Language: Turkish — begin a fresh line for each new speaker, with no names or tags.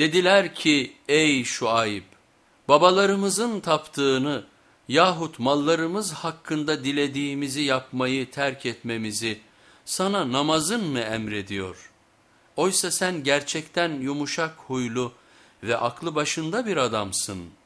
Dediler ki ey Şuayb babalarımızın taptığını yahut mallarımız hakkında dilediğimizi yapmayı terk etmemizi sana namazın mı emrediyor? Oysa sen gerçekten yumuşak huylu ve aklı başında bir adamsın.''